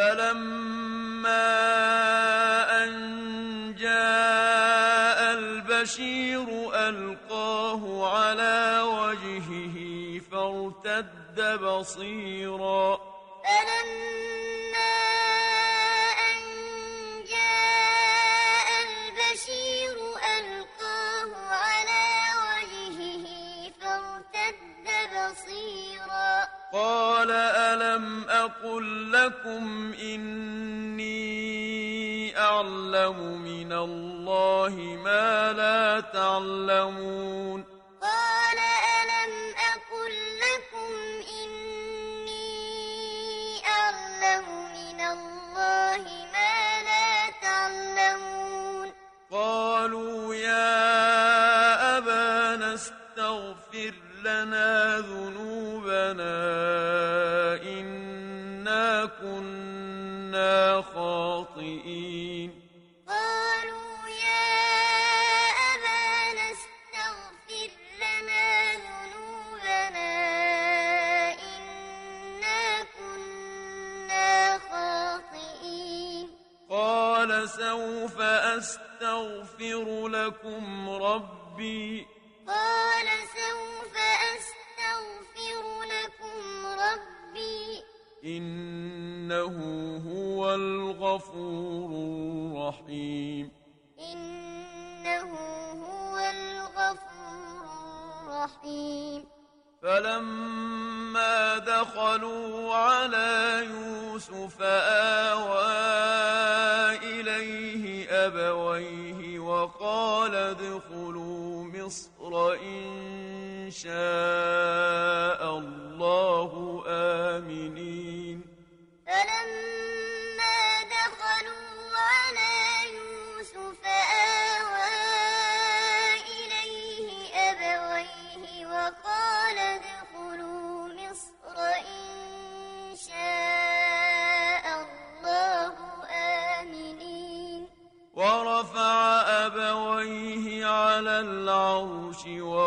فلما أن جاء البشير ألقاه على وجهه فارتد بصيرا أقل لكم إني أعلم من الله ما لا تعلمون. قال ألم أقل لكم إني أعلم من الله ما لا تعلمون. قالوا يا أبانا استغفر لنا ذنوبنا لكم ربي. قال سوف أستغفر لكم ربي. إنه هو الغفور الرحيم. إنه هو الغفور الرحيم. فلما دخلوا على يوسف آوى إليه أبويه وقال ادخلوا مصر إن شاء الله آمنين.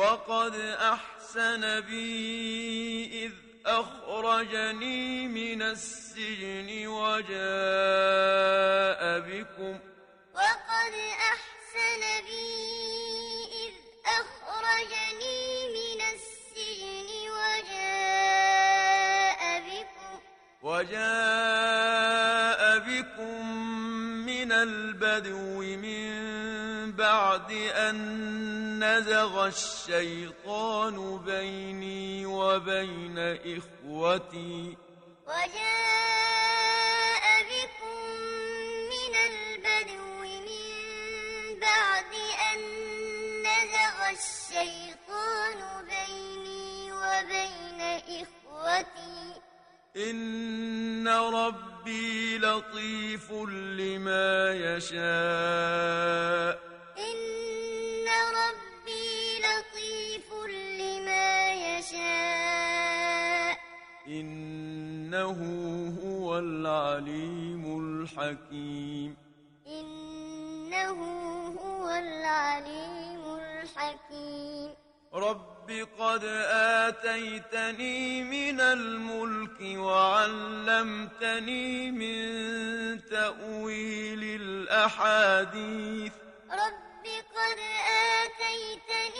وقد أحسن بي إذ أخرجني من السجن وجاء بكم وقد أحسن بي إذ أخرجني من السجن وجاء بكم وجاء بكم من البدو من بعد أن نزغ الشيطان بيني وبين إخوتي. وجاء بكم من البدو من بعد أن نزغ الشيطان بيني وبين إخوتي. إن ربي لطيف لما يشاء. إنه هو العليم الحكيم. إنه هو العليم الحكيم. رب قد آتيتني من الملك وعلمتني من تأويل الأحاديث. رب قد آتيتني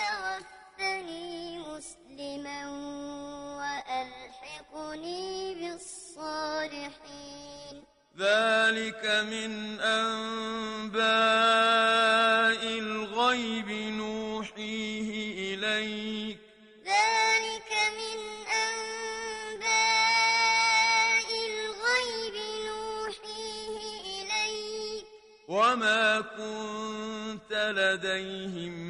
توفني مسلما وألحقني بالصالحين. ذلك من أنباء الغيب نوحيه إليك. ذلك من أنباء الغيب نوحيه إليك. وما كنت لديهم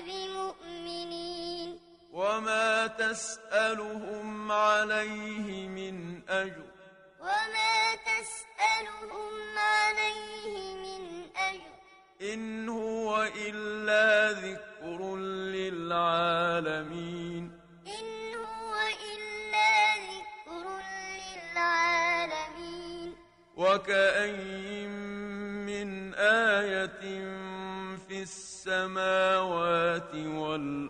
بمؤمنين. وما تسألهم عليه من أجر. وما تسألهم عليه من أجر. إن هو إلا والأرض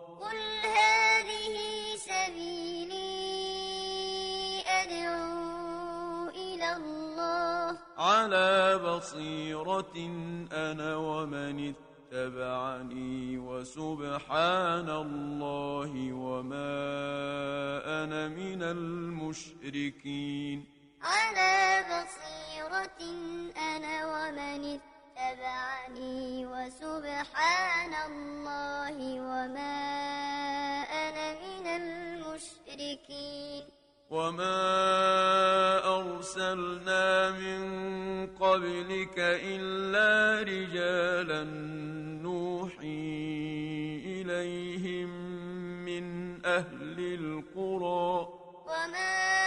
بصيرة أنا ومن اتبعني وسبحان الله وما أنا من المشركين. على بصيرة أنا ومن اتبعني وسبحان الله وما أنا من المشركين. وما أرسلنا من قبلك إلا رجالا نوحي إليهم من أهل القرى وما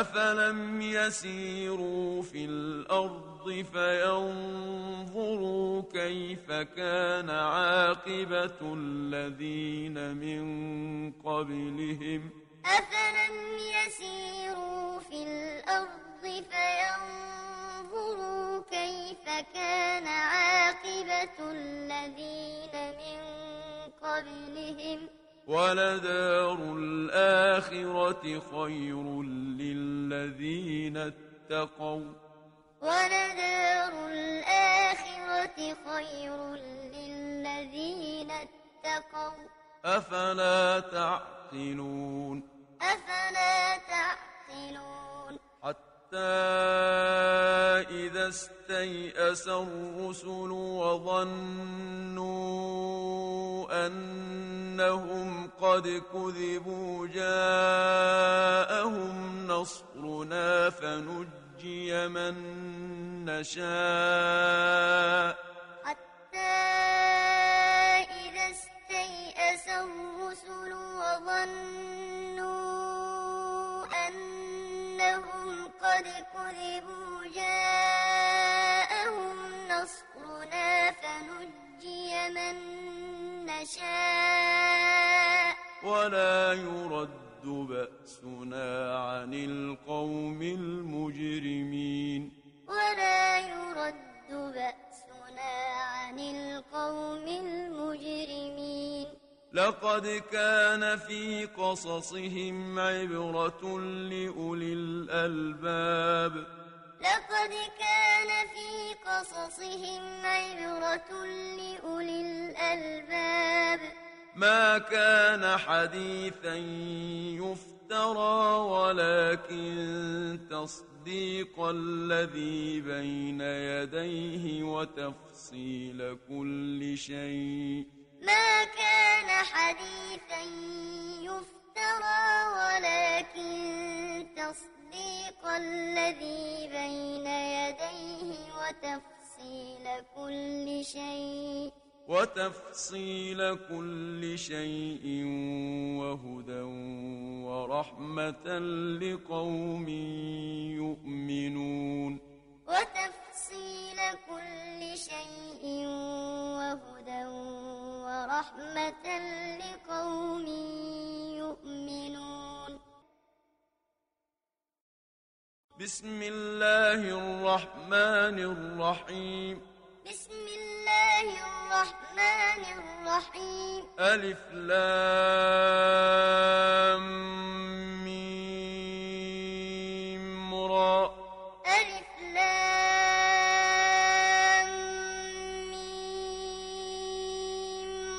أفلم يسيروا في الأرض فينظروا كيف كان عاقبة الذين من قبلهم أفلم يسيروا في الأرض فينظروا كيف كان عاقبة الذين من قبلهم ولدار الآخرة خير للذين اتقوا. ولدار الآخرة خير للذين اتقوا. أفلا تعقلون؟ أفلا تعقلون؟ حتى استيأس الرسل وظنوا أنهم قد كذبوا جاءهم نصرنا فنجي من نشاء. حتى إذا استيأس الرسل وظنوا أنهم قد كذبوا جاءهم نصرنا فنجي من نشاء. ولا يرد بأسنا عن القوم المجرمين. ولا يرد بأسنا عن القوم المجرمين. لقد كان في قصصهم عبرة لأولي الألباب. لقد كان في قصصهم عبرة لأولي الألباب. ما كان حديثا يفترى ولكن تصديق الذي بين يديه وتفصيل كل شيء. ما كان حديثا يفترى ولكن تصديق الذي بين يديه وتفصيل كل شيء. وتفصيل كل شيء وهدى ورحمة لقوم يؤمنون. وتفصيل كل شيء وهدى ورحمة لقوم يؤمنون. بسم الله الرحمن الرحيم. الرحيم. ألف لام ميم را. ألف لام ميم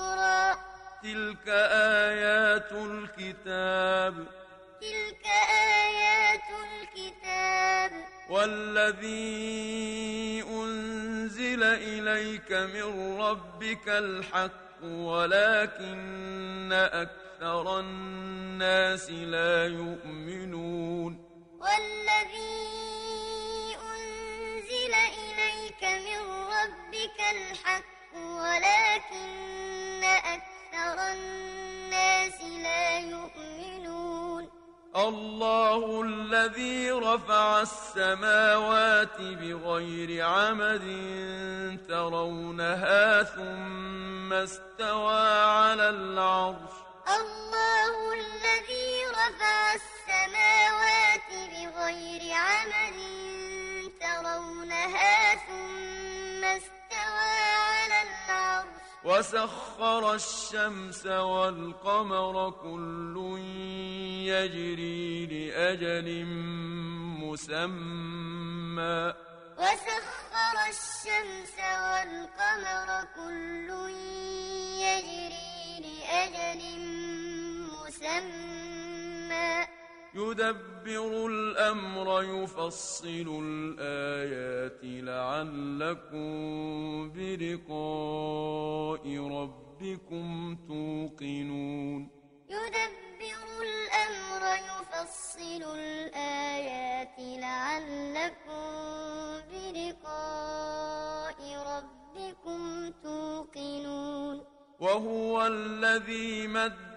را. تلك آيات الكتاب. تلك آيات الكتاب. والذي أنزل إليك من ربك الحق. ولكن أكثر الناس لا يؤمنون. والذي أنزل إليك من ربك الحق ولكن أكثر الناس لا يؤمنون. الله الذي رفع السماوات بغير عمد ترونها ثم استوى على العرش. الله الذي رفع السماوات بغير عمد ترونها ثم استوى على العرش. وسخر الشمس والقمر كل يجري لأجل مسمى. وسخر الشمس والقمر كل يدبر الأمر يفصل الآيات لعلكم بلقاء ربكم توقنون. يدبر الأمر يفصل الآيات لعلكم بلقاء ربكم توقنون. وهو الذي مد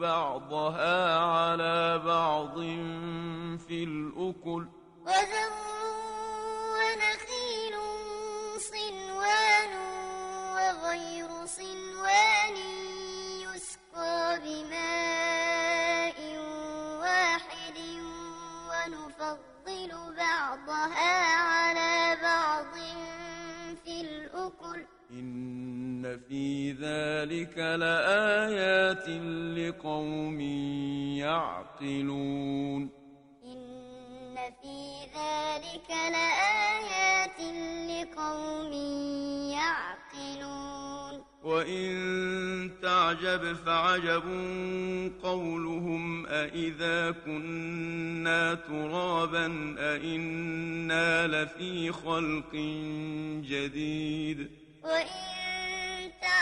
بعضها على بعض في الأكل. وزرع ونخيل صنوان وغير صنوان. إن في ذلك لآيات لقوم يعقلون إن في ذلك لآيات لقوم يعقلون وإن تعجب فعجب قولهم أإذا كنا ترابا أإنا لفي خلق جديد وإن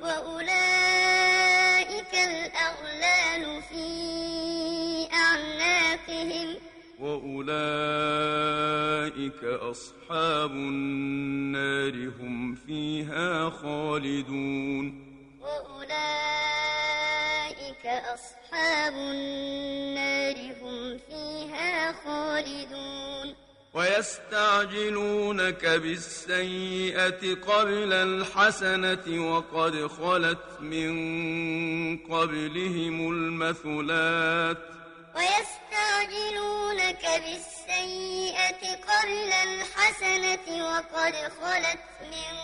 وأولئك الأغلال في أعناقهم. وأولئك أصحاب النار هم فيها خالدون. وأولئك أصحاب النار هم فيها خالدون. ويستعجلونك بالسيئة قبل الحسنة وقد خلت من قبلهم المثلات. ويستعجلونك بالسيئة قبل الحسنة وقد خلت من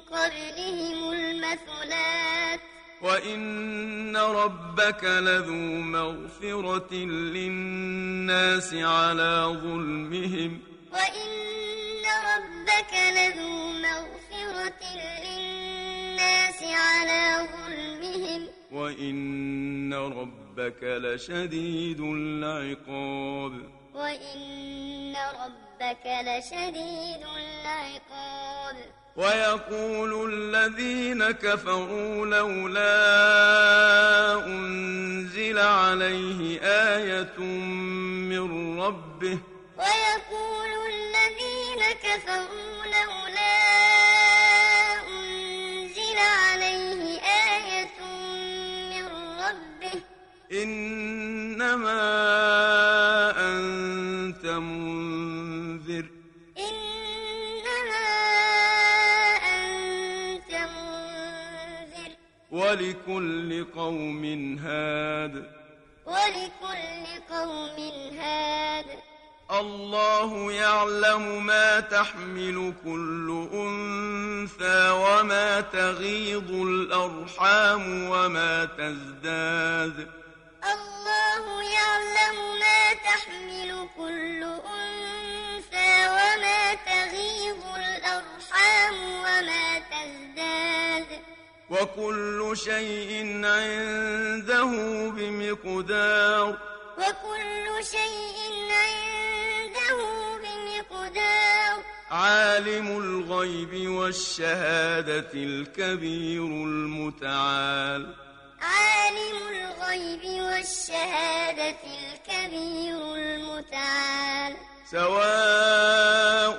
قبلهم المثلات. وإن ربك لذو مغفرة للناس على ظلمهم وإن ربك لذو مغفرة للناس على ظلمهم وإن ربك لشديد العقاب وإن ربك لشديد العقاب ويقول الذين كفروا لولا أنزل عليه آية من ربه. ويقول الذين كفروا لولا أنزل عليه آية من ربه. إنما ولكل قوم هاد. ولكل قوم هاد. الله يعلم ما تحمل كل أنثى وما تغيض الأرحام وما تزداد. الله يعلم ما تحمل كل أنثى وما تغيض الأرحام وما تزداد. وكل شيء عنده بمقدار. وكل شيء عنده بمقدار. عالم الغيب والشهادة الكبير المتعال. عالم الغيب والشهادة الكبير المتعال. سواء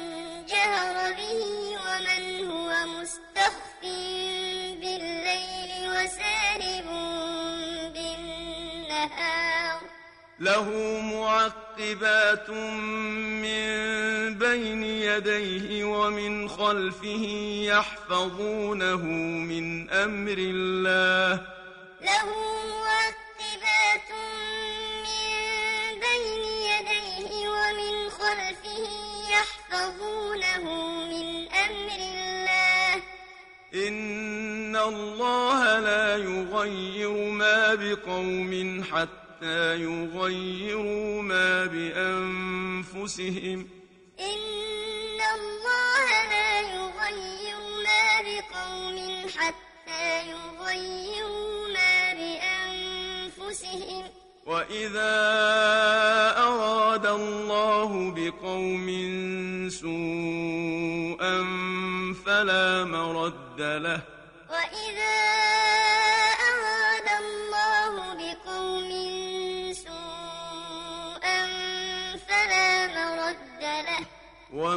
له معقبات من بين يديه ومن خلفه يحفظونه من أمر الله. له معقبات من بين يديه ومن خلفه يحفظونه من أمر الله. إن الله لا يغير ما بقوم حتى يغيروا ما بأنفسهم. إن الله لا يغير ما بقوم حتى يغيروا ما بأنفسهم. وإذا أراد الله بقوم سوءا فلا مرد له.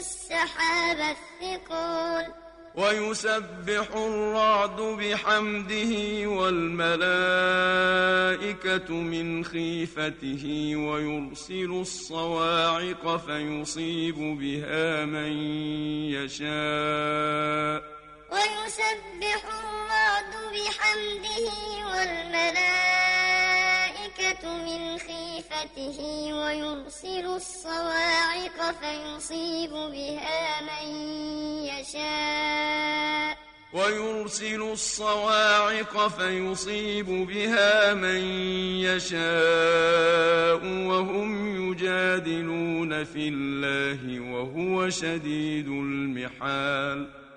السحاب الثقال. ويسبح الرعد بحمده والملائكة من خيفته ويرسل الصواعق فيصيب بها من يشاء. ويسبح الرعد بحمده والملائكة من خيفته ويرسل الصواعق فيصيب بها من يشاء. ويرسل الصواعق فيصيب بها من يشاء وهم يجادلون في الله وهو شديد المحال.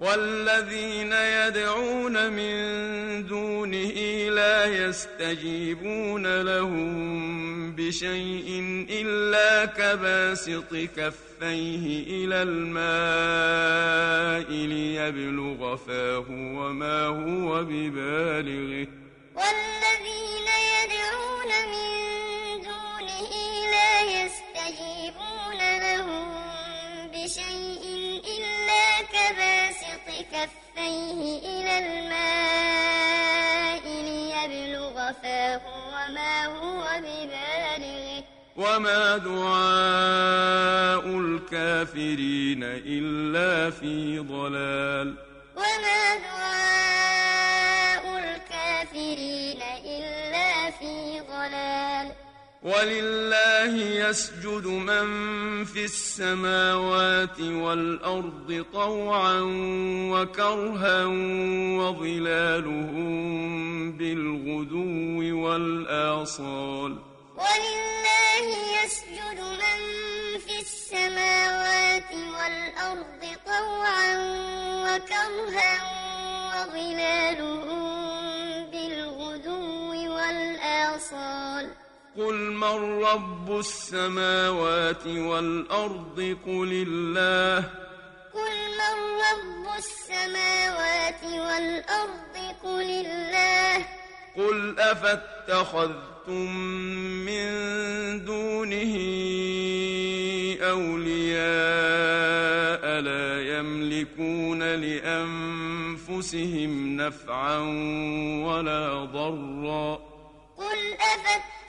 والذين يدعون من دونه لا يستجيبون لهم بشيء إلا كباسط كفيه إلى الماء ليبلغ فاه وما هو ببالغه. والذين يدعون من دونه لا يستجيبون لهم بشيء كفيه إلى الماء ليبلغ فاه وما هو ببالغه. وما دعاء الكافرين إلا في ضلال. وما دعاء ولله يسجد من في السماوات والأرض طوعا وكرها وظلالهم بالغدو والآصال. ولله يسجد من في السماوات والأرض طوعا وكرها وظلالهم قل من رب السماوات والأرض قل الله قل من رب السماوات والأرض قل الله قل أفاتخذتم من دونه أولياء لا يملكون لأنفسهم أنفسهم نفعا ولا ضرا قل أفاتخذتم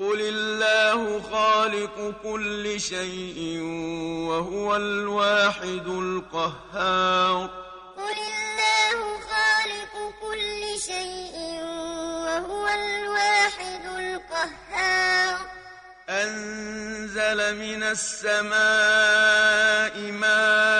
قل الله خالق كل شيء وهو الواحد القهار. قل الله خالق كل شيء وهو الواحد القهار. أنزل من السماء ماء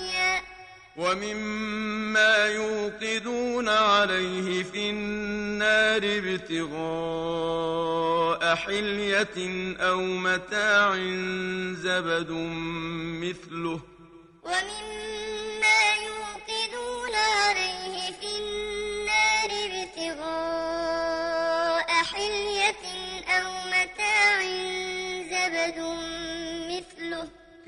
ومما يوقدون عليه في النار ابتغاء حلية أو متاع زبد مثله. ومما يوقدون عليه في النار ابتغاء حلية أو متاع زبد مثله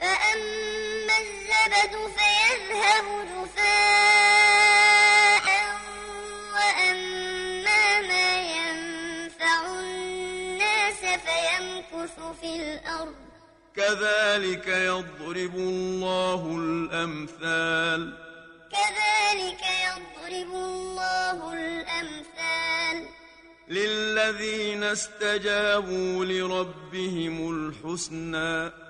فأما الزبد فيذهب جفاء وأما ما ينفع الناس فيمكث في الأرض. كذلك يضرب الله الأمثال. كذلك يضرب الله الأمثال. للذين استجابوا لربهم الحسنى.